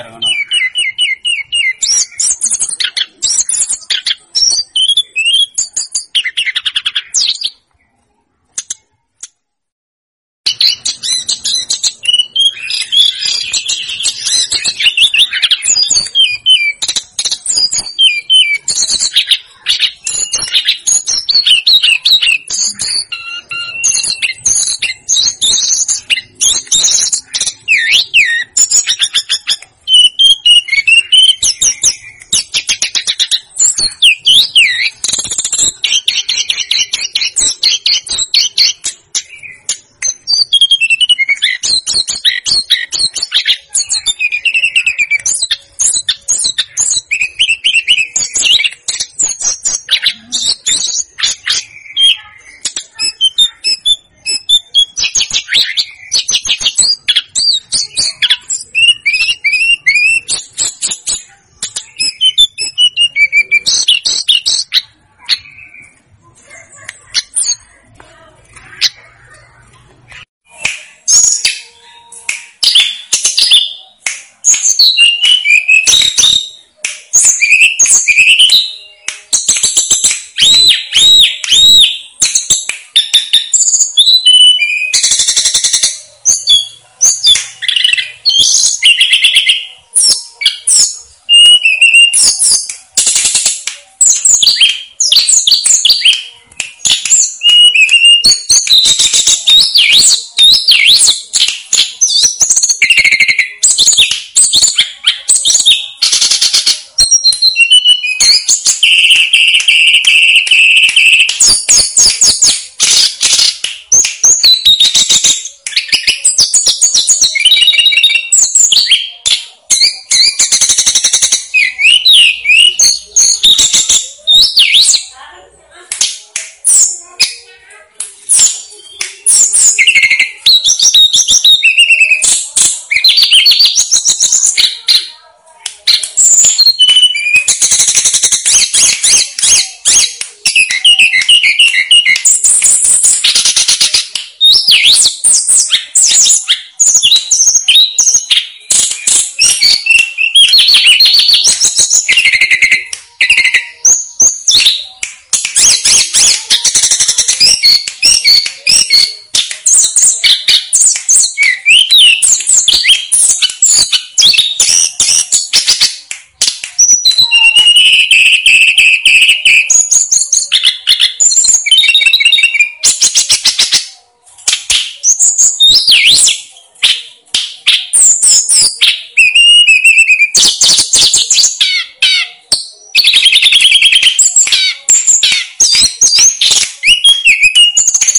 ಯಾರು Beeps, beeps, beeps.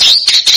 you.